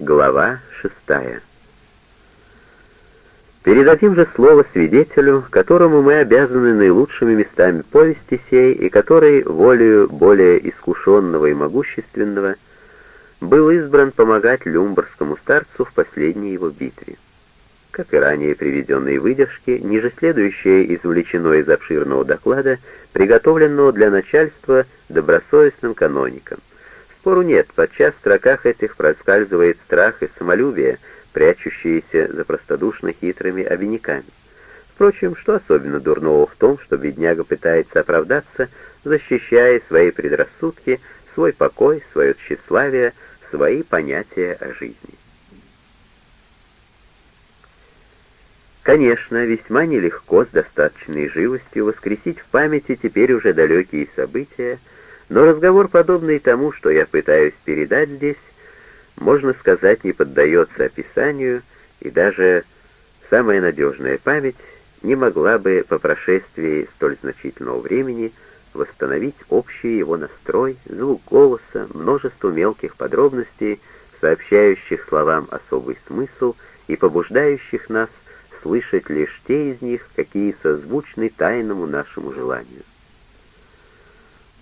Глава шестая. Передадим же слово свидетелю, которому мы обязаны наилучшими местами повести сей, и который, волею более искушенного и могущественного, был избран помогать люмбарскому старцу в последней его битве. Как и ранее приведенные выдержки, ниже следующее извлечено из обширного доклада, приготовленного для начальства добросовестным каноником — Спору нет, подчас в строках этих проскальзывает страх и самолюбие, прячущиеся за простодушно хитрыми обиняками. Впрочем, что особенно дурного в том, что бедняга пытается оправдаться, защищая свои предрассудки, свой покой, свое тщеславие, свои понятия о жизни. Конечно, весьма нелегко с достаточной живостью воскресить в памяти теперь уже далекие события, но разговор, подобный тому, что я пытаюсь передать здесь, можно сказать, не поддается описанию, и даже самая надежная память не могла бы по прошествии столь значительного времени восстановить общий его настрой, звук голоса, множество мелких подробностей, сообщающих словам особый смысл и побуждающих нас слышать лишь те из них, какие созвучны тайному нашему желанию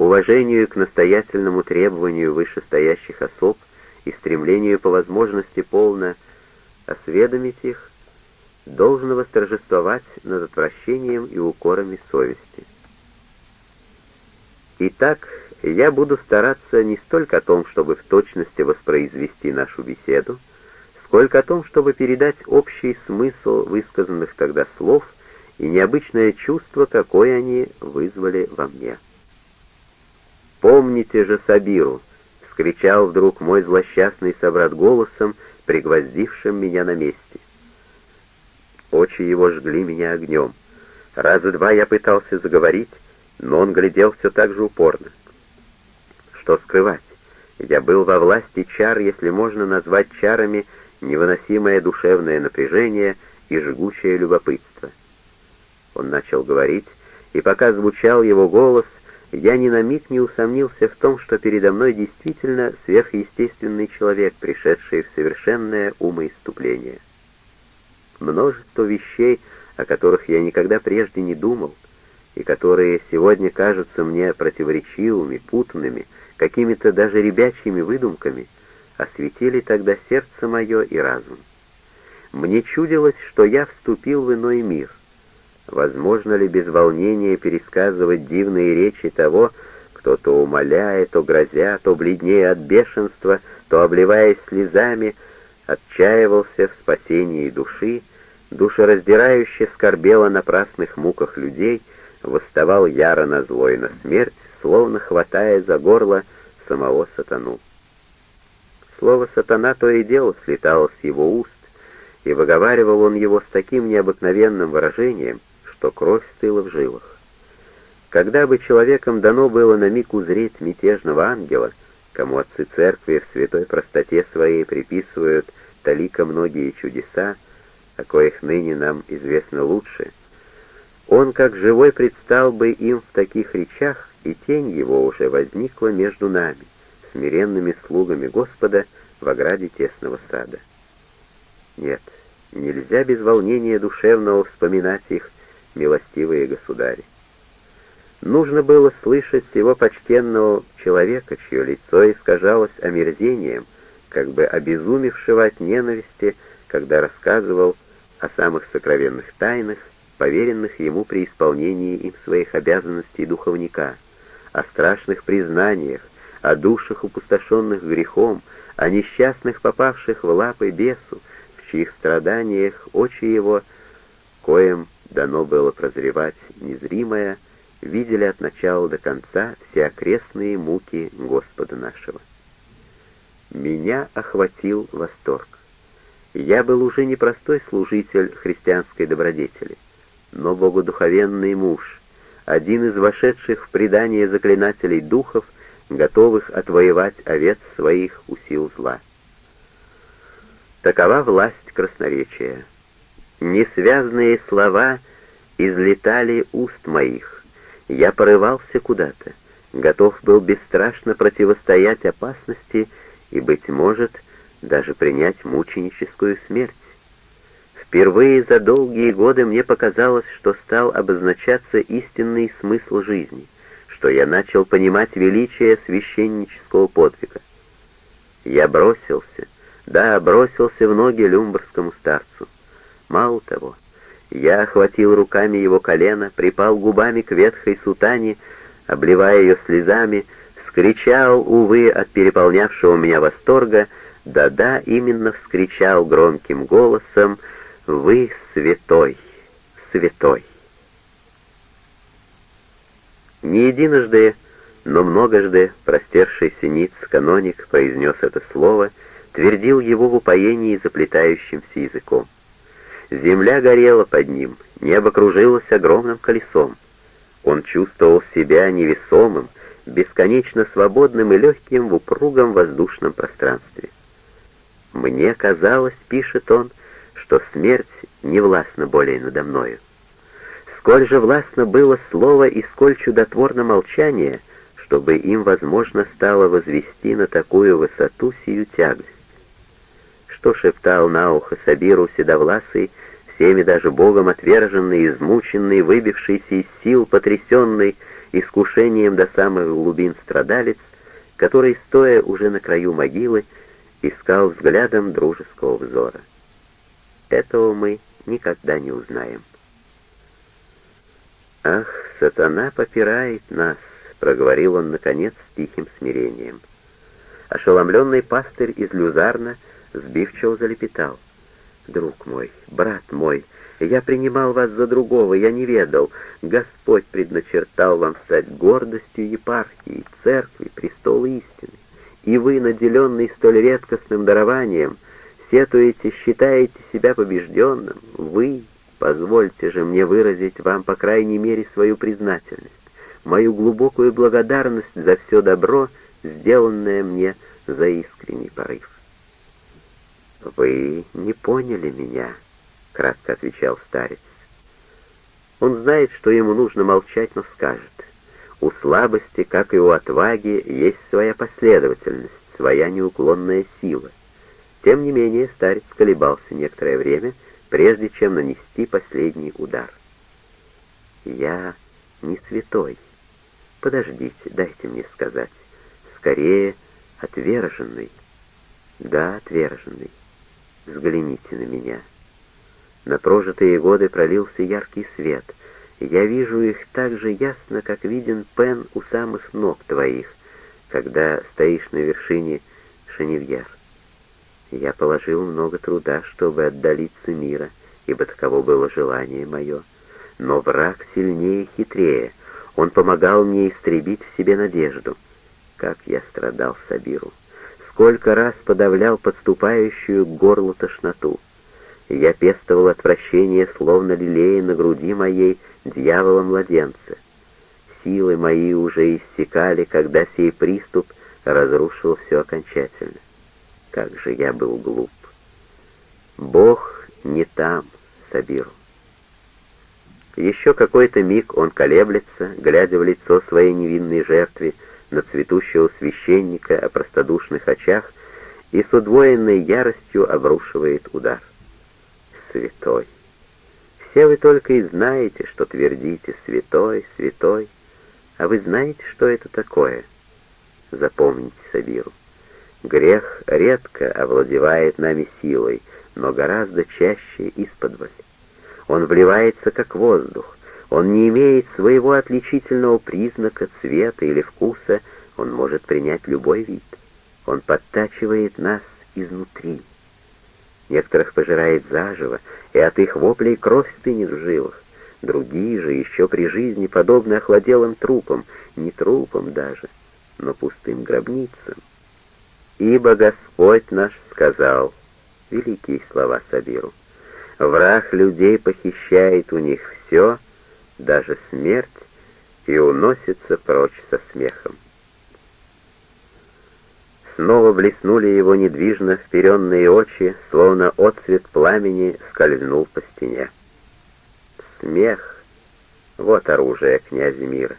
уважению к настоятельному требованию вышестоящих особ и стремлению по возможности полно осведомить их, должно восторжествовать над отвращением и укорами совести. Итак, я буду стараться не столько о том, чтобы в точности воспроизвести нашу беседу, сколько о том, чтобы передать общий смысл высказанных тогда слов и необычное чувство, какое они вызвали во мне. «Помните же Сабиру!» — вскричал вдруг мой злосчастный собрат голосом, пригвоздившим меня на месте. Очи его жгли меня огнем. Раза два я пытался заговорить, но он глядел все так же упорно. Что скрывать? Я был во власти чар, если можно назвать чарами невыносимое душевное напряжение и жгучее любопытство. Он начал говорить, и пока звучал его голос, я ни на миг не усомнился в том, что передо мной действительно сверхъестественный человек, пришедший в совершенное умоиступление. Множество вещей, о которых я никогда прежде не думал, и которые сегодня кажутся мне противоречивыми, путанными, какими-то даже ребячьими выдумками, осветили тогда сердце мое и разум. Мне чудилось, что я вступил в иной мир, Возможно ли без волнения пересказывать дивные речи того, кто то умоляя, то грозя, то бледнее от бешенства, то обливаясь слезами, отчаивался в спасении души, душераздирающе скорбел о напрасных муках людей, восставал яро на зло и на смерть, словно хватая за горло самого сатану. Слово «сатана» то и дело слетало с его уст, и выговаривал он его с таким необыкновенным выражением, что кровь стыла в жилах. Когда бы человеком дано было на миг узреть мятежного ангела, кому отцы церкви в святой простоте своей приписывают талика многие чудеса, о коих ныне нам известно лучше, он как живой предстал бы им в таких речах, и тень его уже возникла между нами, смиренными слугами Господа в ограде тесного сада. Нет, нельзя без волнения душевного вспоминать их, милостивые государи. Нужно было слышать всего почтенного человека, чье лицо искажалось омерзением, как бы обезумевшего от ненависти, когда рассказывал о самых сокровенных тайнах, поверенных ему при исполнении им своих обязанностей духовника, о страшных признаниях, о душах, опустошенных грехом, о несчастных, попавших в лапы бесу, в чьих страданиях очи его, коим дано было прозревать незримое, видели от начала до конца все окрестные муки Господа нашего. Меня охватил восторг. Я был уже не простой служитель христианской добродетели, но богодуховенный муж, один из вошедших в предание заклинателей духов, готовых отвоевать овец своих у сил зла. Такова власть красноречия. Несвязные слова излетали уст моих. Я порывался куда-то, готов был бесстрашно противостоять опасности и, быть может, даже принять мученическую смерть. Впервые за долгие годы мне показалось, что стал обозначаться истинный смысл жизни, что я начал понимать величие священнического подвига. Я бросился, да, бросился в ноги люмбургскому старцу. Мало того, я охватил руками его колено, припал губами к ветхой сутане, обливая ее слезами, вскричал, увы, от переполнявшего меня восторга, да-да, именно вскричал громким голосом «Вы святой, святой». Не единожды, но многожды простершийся ниц каноник произнес это слово, твердил его в упоении заплетающимся языком. Земля горела под ним, небо кружилось огромным колесом. Он чувствовал себя невесомым, бесконечно свободным и легким в упругом воздушном пространстве. «Мне казалось, — пишет он, — что смерть не властна более надо мною. Сколь же властно было слово и сколь чудотворно молчание, чтобы им возможно стало возвести на такую высоту сию тягость. Что шептал на ухо Сабиру седовласый, всеми даже Богом отверженный, измученный, выбившийся из сил, потрясенный, искушением до самых глубин страдалец, который, стоя уже на краю могилы, искал взглядом дружеского взора. Этого мы никогда не узнаем. «Ах, сатана попирает нас!» — проговорил он, наконец, с тихим смирением. Ошеломленный пастырь из Люзарна сбивчиво залепетал. «Друг мой, брат мой, я принимал вас за другого, я не ведал. Господь предначертал вам стать гордостью епархии, церкви, престола истины. И вы, наделенный столь редкостным дарованием, сетуете, считаете себя побежденным. Вы, позвольте же мне выразить вам, по крайней мере, свою признательность, мою глубокую благодарность за все добро, сделанное мне за искренний порыв. «Вы не поняли меня», — кратко отвечал старец. Он знает, что ему нужно молчать, но скажет. У слабости, как и у отваги, есть своя последовательность, своя неуклонная сила. Тем не менее, старец колебался некоторое время, прежде чем нанести последний удар. «Я не святой. Подождите, дайте мне сказать. Скорее, отверженный. Да, отверженный. Взгляните на меня». На прожитые годы пролился яркий свет. Я вижу их так же ясно, как виден пен у самых ног твоих, когда стоишь на вершине Шеневьяр. Я положил много труда, чтобы отдалиться мира, ибо таково было желание мое. Но враг сильнее и хитрее. Он помогал мне истребить в себе надежду. Как я страдал Сабиру. Сколько раз подавлял подступающую к горлу тошноту. Я пестовал отвращение, словно лилея на груди моей дьявола-младенца. Силы мои уже иссякали, когда сей приступ разрушил все окончательно. Как же я был глуп. Бог не там, Сабиру. Еще какой-то миг он колеблется, глядя в лицо своей невинной жертве, на цветущего священника о простодушных очах, и с удвоенной яростью обрушивает удар святой. Все вы только и знаете, что твердите «святой, святой», а вы знаете, что это такое? Запомните Сабиру. Грех редко овладевает нами силой, но гораздо чаще исподволь. Он вливается как воздух, он не имеет своего отличительного признака, цвета или вкуса, он может принять любой вид. Он подтачивает нас изнутри некоторых пожирает заживо, и от их воплей кровь стынет в жилах. Другие же еще при жизни подобны охладелым трупам, не трупам даже, но пустым гробницам. Ибо Господь наш сказал, великие слова Сабиру, враг людей похищает у них все, даже смерть, и уносится прочь со смехом. Снова блеснули его недвижно вперенные очи, словно отцвет пламени скользнул по стене. Смех — вот оружие князя мира.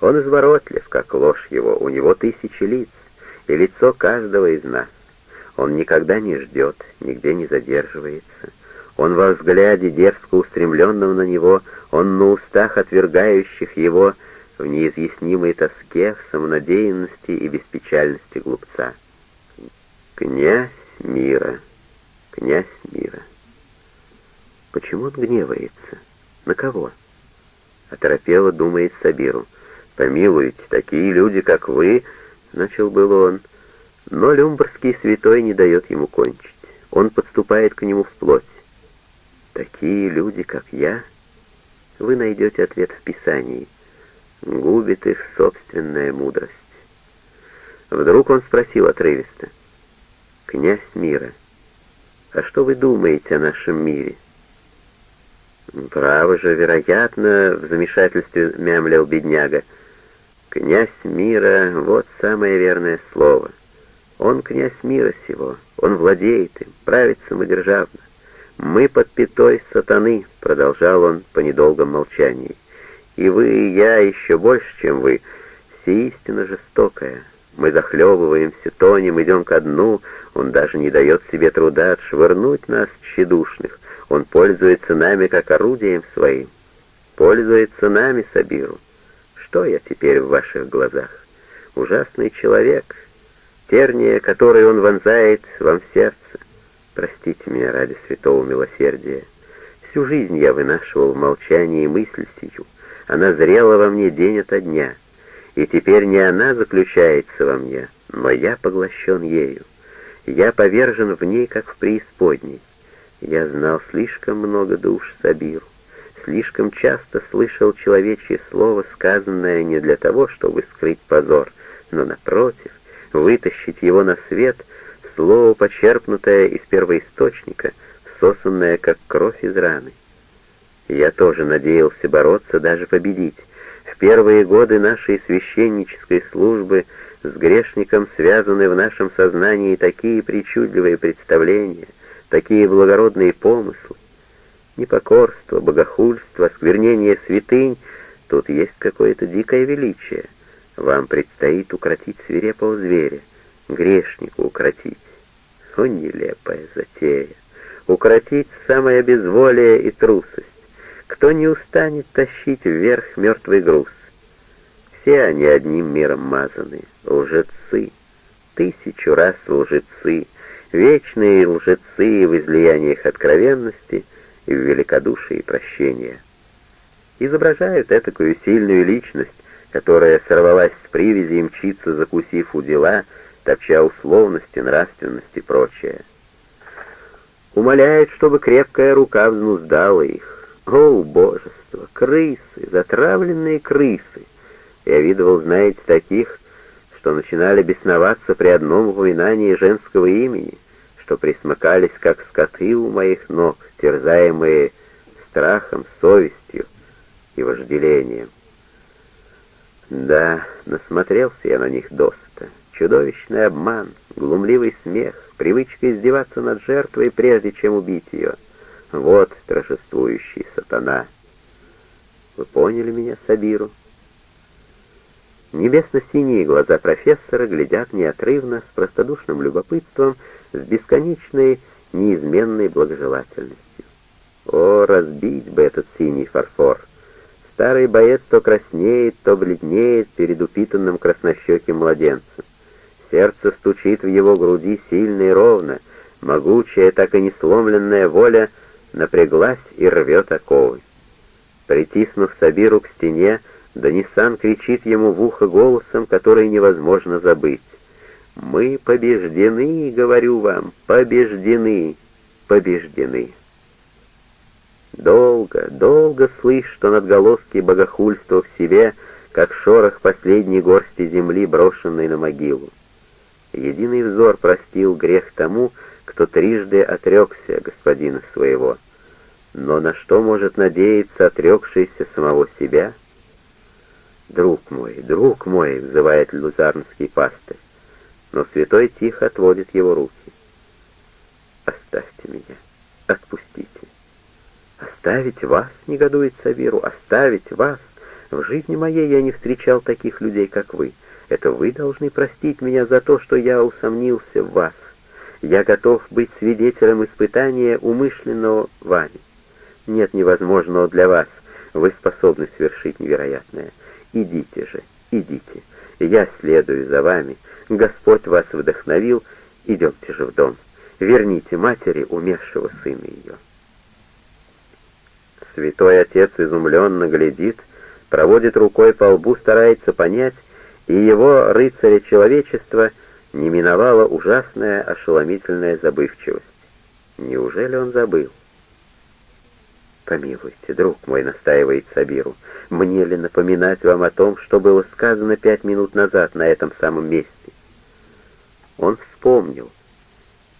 Он изворотлив, как ложь его, у него тысячи лиц, и лицо каждого из нас. Он никогда не ждет, нигде не задерживается. Он во взгляде, дерзко устремленном на него, он на устах отвергающих его в неизъяснимой тоске, в самонадеянности и беспечальности глупца. Князь мира, князь мира. Почему он гневается? На кого? Оторопело думает Сабиру. Помилуйте, такие люди, как вы, начал был он, но люмбарский святой не дает ему кончить. Он подступает к нему вплоть. Такие люди, как я, вы найдете ответ в Писании. Губит их собственная мудрость. Вдруг он спросил отрывисто. «Князь мира, а что вы думаете о нашем мире?» «Право же, вероятно, в замешательстве мямлил бедняга. Князь мира — вот самое верное слово. Он князь мира сего, он владеет им, правит самодержавно. Мы под пятой сатаны, — продолжал он по недолгом молчании. И вы, и я еще больше, чем вы, все истинно жестокая. Мы захлебываемся, тонем, идем ко дну, он даже не дает себе труда отшвырнуть нас, тщедушных. Он пользуется нами как орудием своим. Пользуется нами, Сабиру. Что я теперь в ваших глазах? Ужасный человек, терния, который он вонзает вам в сердце. Простите меня ради святого милосердия. Всю жизнь я вынашивал в молчании мысль сию. Она зрела во мне день ото дня. И теперь не она заключается во мне, но я поглощен ею. Я повержен в ней, как в преисподней. Я знал слишком много душ Сабиру, слишком часто слышал человечье слово, сказанное не для того, чтобы скрыть позор, но, напротив, вытащить его на свет, слово, почерпнутое из первоисточника, сосанное, как кровь из раны. Я тоже надеялся бороться, даже победить. В первые годы нашей священнической службы с грешником связаны в нашем сознании такие причудливые представления — такие благородные помыслы. Непокорство, богохульство, осквернение святынь — тут есть какое-то дикое величие. Вам предстоит укротить свирепого зверя, грешнику укротить. О, нелепая затея! Укротить самое безволие и трусость. Кто не устанет тащить вверх мертвый груз? Все они одним миром мазаны, лжецы, тысячу раз лжецы — вечные лжецы в излияниях откровенности и в великодушии прощения. Изображают этакую сильную личность, которая сорвалась с привязи и мчится, закусив у дела, топча условности, нравственности и прочее. Умоляет, чтобы крепкая рука взнуздала их. О, божество! Крысы! Затравленные крысы! Я видывал, знаете, таких, что начинали бесноваться при одном упоминании женского имени, что присмыкались, как скоты у моих ног, терзаемые страхом, совестью и вожделением. Да, насмотрелся я на них досыта. Чудовищный обман, глумливый смех, привычка издеваться над жертвой, прежде чем убить ее. Вот торжествующий сатана. Вы поняли меня, Сабиру? Небесно-синие глаза профессора глядят неотрывно, с простодушным любопытством, с бесконечной, неизменной благожелательностью. О, разбить бы этот синий фарфор! Старый боец то краснеет, то бледнеет перед упитанным краснощеким младенцем. Сердце стучит в его груди сильно и ровно, могучая, так и не сломленная воля напряглась и рвет оковы. Притиснув Сабиру к стене, Данисан кричит ему в ухо голосом, который невозможно забыть. «Мы побеждены, говорю вам, побеждены, побеждены». Долго, долго слышь, что надголоски богохульства в себе, как шорох последней горсти земли, брошенной на могилу. Единый взор простил грех тому, кто трижды отрекся господина своего. Но на что может надеяться отрекшийся самого себя — «Друг мой, друг мой!» — взывает лузарнский пастырь, но святой тихо отводит его руки. «Оставьте меня, отпустите». «Оставить вас?» — негодует Савиру. «Оставить вас? В жизни моей я не встречал таких людей, как вы. Это вы должны простить меня за то, что я усомнился в вас. Я готов быть свидетелем испытания, умышленного вами. Нет невозможного для вас. Вы способны совершить невероятное. Идите же, идите. Я следую за вами. Господь вас вдохновил. Идемте же в дом. Верните матери умершего сына ее. Святой Отец изумленно глядит, проводит рукой по лбу, старается понять, и его рыцаря человечества не миновала ужасная ошеломительная забывчивость. Неужели он забыл? «Помилуйте, друг мой», — настаивает Сабиру, — «мне ли напоминать вам о том, что было сказано пять минут назад на этом самом месте?» Он вспомнил.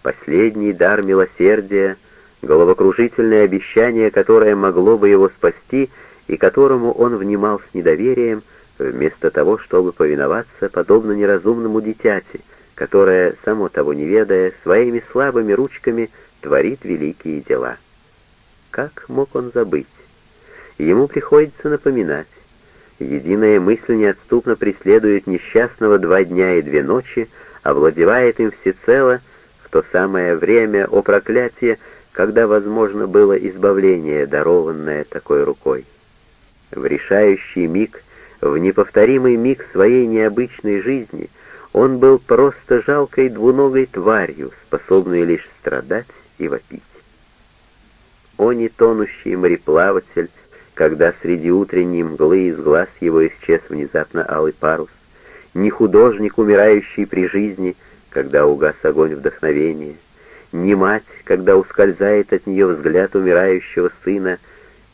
Последний дар милосердия, головокружительное обещание, которое могло бы его спасти и которому он внимал с недоверием, вместо того, чтобы повиноваться подобно неразумному дитяти, которое, само того не ведая, своими слабыми ручками творит великие дела. Как мог он забыть? Ему приходится напоминать. Единая мысль неотступно преследует несчастного два дня и две ночи, овладевает им всецело в то самое время, о проклятие, когда возможно было избавление, дарованное такой рукой. В решающий миг, в неповторимый миг своей необычной жизни, он был просто жалкой двуногой тварью, способной лишь страдать и вопить. О, не тонущий мореплаватель, когда среди утренней мглы из глаз его исчез внезапно алый парус, не художник, умирающий при жизни, когда угас огонь вдохновения, не мать, когда ускользает от нее взгляд умирающего сына,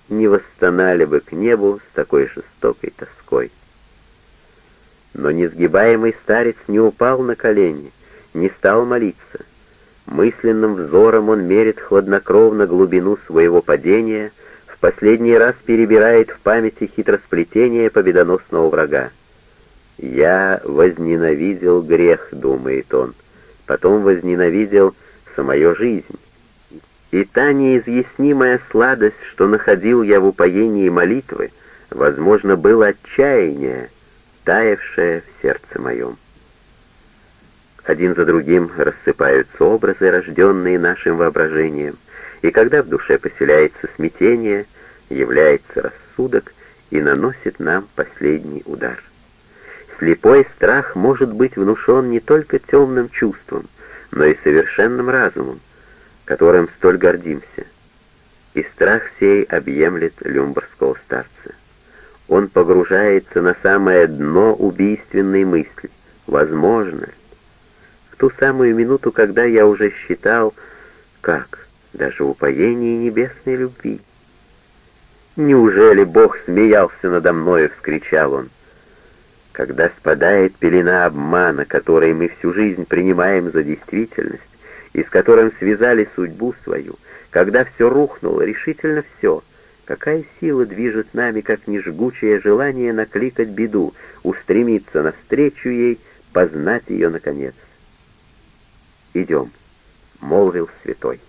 не восстонали бы к небу с такой жестокой тоской. Но несгибаемый старец не упал на колени, не стал молиться — Мысленным взором он мерит хладнокровно глубину своего падения, в последний раз перебирает в памяти хитросплетение победоносного врага. «Я возненавидел грех», — думает он, — «потом возненавидел самую жизнь». И та неизъяснимая сладость, что находил я в упоении молитвы, возможно, было отчаяние, таявшее в сердце моем. Один за другим рассыпаются образы, рожденные нашим воображением, и когда в душе поселяется смятение, является рассудок и наносит нам последний удар. Слепой страх может быть внушен не только темным чувством, но и совершенным разумом, которым столь гордимся. И страх сей объемлет люмбарского старца. Он погружается на самое дно убийственной мысли. Возможно ли? ту самую минуту, когда я уже считал, как, даже в небесной любви. «Неужели Бог смеялся надо мною?» — вскричал он. Когда спадает пелена обмана, который мы всю жизнь принимаем за действительность, и с которым связали судьбу свою, когда все рухнуло, решительно все, какая сила движет нами, как нежгучее желание накликать беду, устремиться навстречу ей, познать ее наконец? «Идем», — молвил святой.